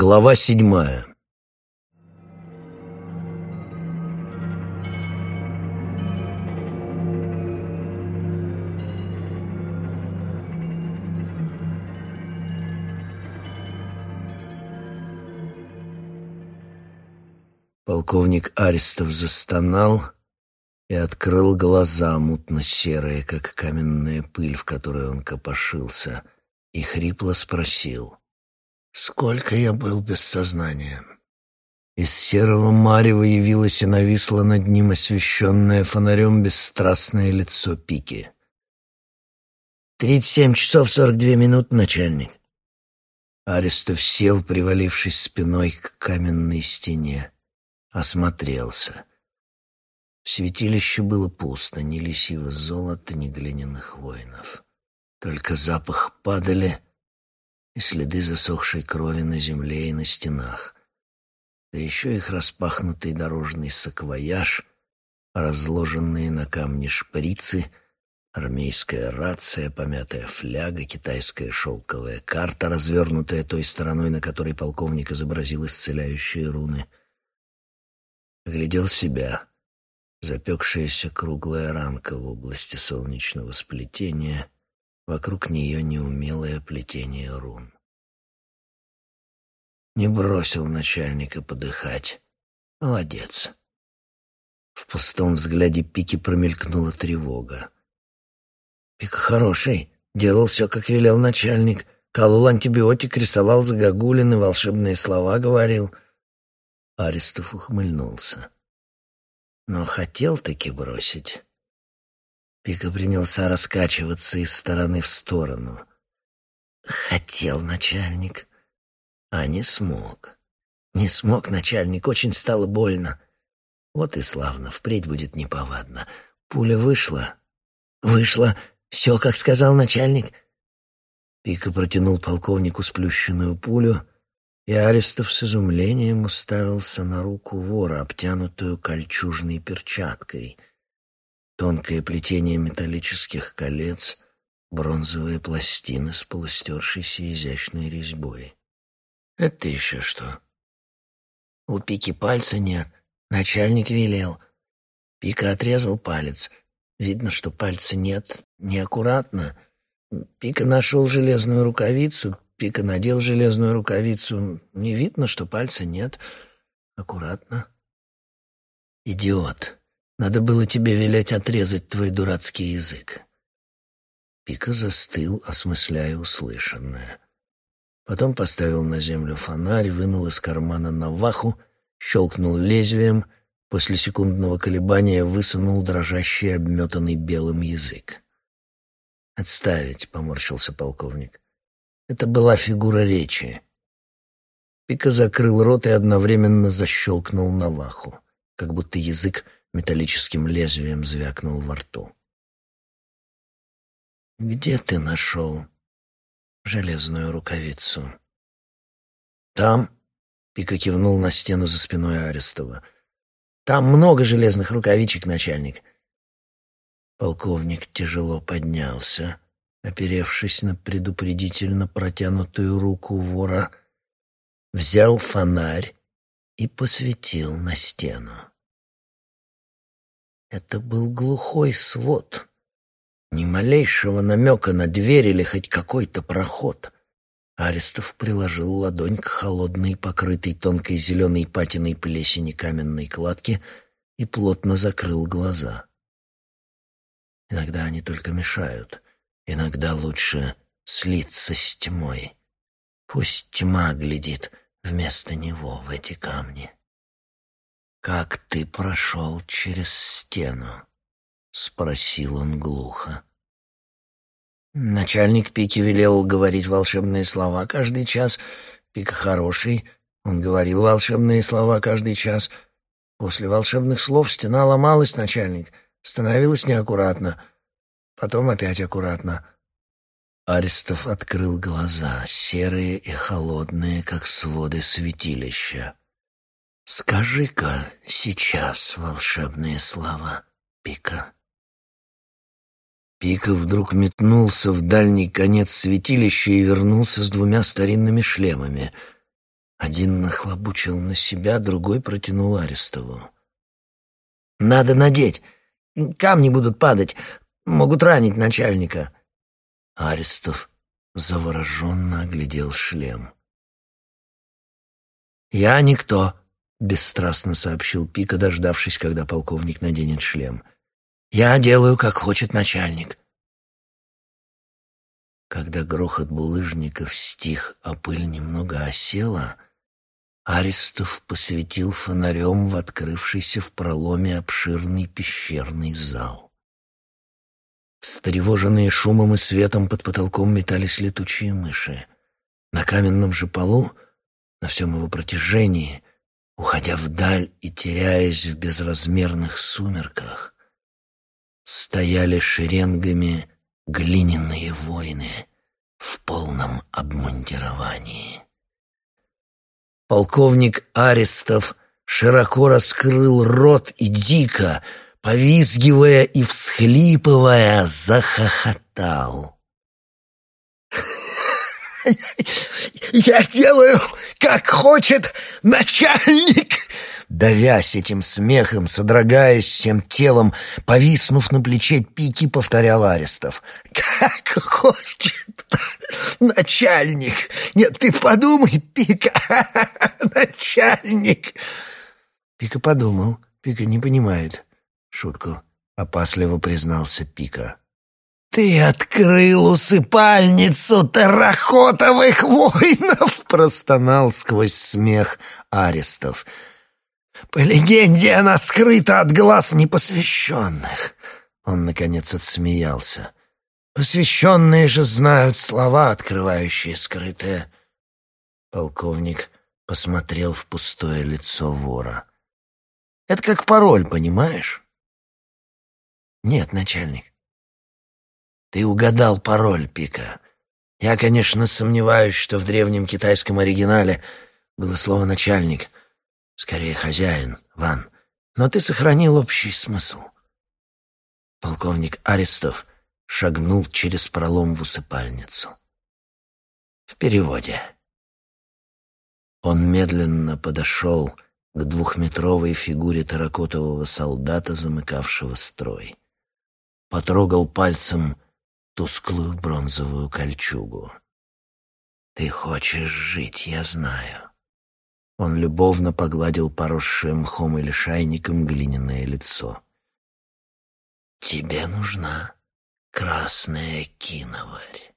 Глава седьмая. Полковник Аристов застонал и открыл глаза, мутно-серые, как каменная пыль, в которой он копошился, и хрипло спросил, «Сколько я был без сознания?» Из серого марева явилось и нависло над ним освещенное фонарем бесстрастное лицо Пики. «Тридцать семь часов сорок две минуты, начальник». Арестов сел, привалившись спиной к каменной стене осмотрелся. В святилище было пусто, ни лисьего золота, ни глиняных воинов. Только запах падали и следы засохшей крови на земле и на стенах. Да еще их распахнутый дорожный саквояж, разложенные на камне шприцы, армейская рация, помятая фляга, китайская шелковая карта, развернутая той стороной, на которой полковник изобразил исцеляющие руны — Глядел себя. Запекшаяся круглая ранка в области солнечного сплетения, вокруг нее неумелое плетение рун. Не бросил начальника подыхать. Молодец. В пустом взгляде Пики промелькнула тревога. Пика хороший, делал все, как велел начальник. Колол антибиотик, рисовал загогулины, волшебные слова говорил — Аристов ухмыльнулся. Но хотел таки бросить. Пика принялся раскачиваться из стороны в сторону. Хотел начальник, а не смог. Не смог начальник, очень стало больно. Вот и славно, впредь будет неповадно. Пуля вышла. Вышла, все, как сказал начальник. Пика протянул полковнику сплющенную пулю — и Арестов с изумлением уставился на руку вора, обтянутую кольчужной перчаткой. Тонкое плетение металлических колец, бронзовые пластины с полустершейся изящной резьбой. «Это еще что?» «У Пики пальца нет. Начальник велел. Пика отрезал палец. Видно, что пальца нет. Неаккуратно. Пика нашел железную рукавицу, Пика надел железную рукавицу. Не видно, что пальца нет. Аккуратно. Идиот. Надо было тебе велеть отрезать твой дурацкий язык. Пика застыл, осмысляя услышанное. Потом поставил на землю фонарь, вынул из кармана наваху, щелкнул лезвием, после секундного колебания высунул дрожащий, обметанный белым язык. «Отставить», — поморщился полковник. Это была фигура речи. Пика закрыл рот и одновременно защелкнул Наваху, как будто язык металлическим лезвием звякнул во рту. «Где ты нашел железную рукавицу?» «Там», — Пика кивнул на стену за спиной Арестова. «Там много железных рукавичек, начальник». Полковник тяжело поднялся, оперевшись на предупредительно протянутую руку вора, взял фонарь и посветил на стену. Это был глухой свод, ни малейшего намека на дверь или хоть какой-то проход. Арестов приложил ладонь к холодной, покрытой тонкой зеленой патиной плесени каменной кладке и плотно закрыл глаза. Иногда они только мешают — Иногда лучше слиться с тьмой. Пусть тьма глядит вместо него в эти камни. «Как ты прошел через стену?» — спросил он глухо. Начальник Пики велел говорить волшебные слова каждый час. Пика хороший, он говорил волшебные слова каждый час. После волшебных слов стена ломалась, начальник, становилась неаккуратно — потом опять аккуратно. Аристов открыл глаза, серые и холодные, как своды святилища. «Скажи-ка сейчас волшебные слова, Пика». Пика вдруг метнулся в дальний конец святилища и вернулся с двумя старинными шлемами. Один нахлобучил на себя, другой протянул Арестову. «Надо надеть. Камни будут падать. Могут ранить начальника». Арестов завороженно оглядел шлем. «Я никто», — бесстрастно сообщил Пика, дождавшись, когда полковник наденет шлем. «Я делаю, как хочет начальник». Когда грохот булыжников стих, а пыль немного осела, Арестов посветил фонарем в открывшийся в проломе обширный пещерный зал. Встревоженные шумом и светом под потолком метались летучие мыши. На каменном же полу, на всем его протяжении, уходя вдаль и теряясь в безразмерных сумерках, стояли шеренгами глиняные воины в полном обмундировании. Полковник Арестов широко раскрыл рот и дико, повизгивая и всхлипывая, захохотал. «Я делаю, как хочет начальник!» Давясь этим смехом, содрогаясь всем телом, повиснув на плече пики, повторял Арестов. «Как хочет начальник! Нет, ты подумай, Пика! Начальник!» Пика подумал. Пика не понимает шутку. Опасливо признался Пика. «Ты открыл усыпальницу терракотовых воинов!» Простонал сквозь смех Арестов. «По легенде она скрыта от глаз непосвященных!» Он, наконец, отсмеялся. «Посвященные же знают слова, открывающие скрытое». Полковник посмотрел в пустое лицо вора. «Это как пароль, понимаешь?» «Нет, начальник. Ты угадал пароль, Пика. Я, конечно, сомневаюсь, что в древнем китайском оригинале было слово «начальник». Скорее, хозяин, Ван. Но ты сохранил общий смысл. Полковник Арестов шагнул через пролом в усыпальницу. В переводе. Он медленно подошел к двухметровой фигуре терракотового солдата, замыкавшего строй. Потрогал пальцем тусклую бронзовую кольчугу. «Ты хочешь жить, я знаю». Он любовно погладил поросшее мхом или шайником глиняное лицо. «Тебе нужна красная киноварь».